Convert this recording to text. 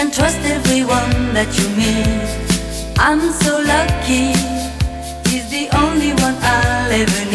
can trust everyone that you meet. I'm so lucky, he's the only one I'll ever need.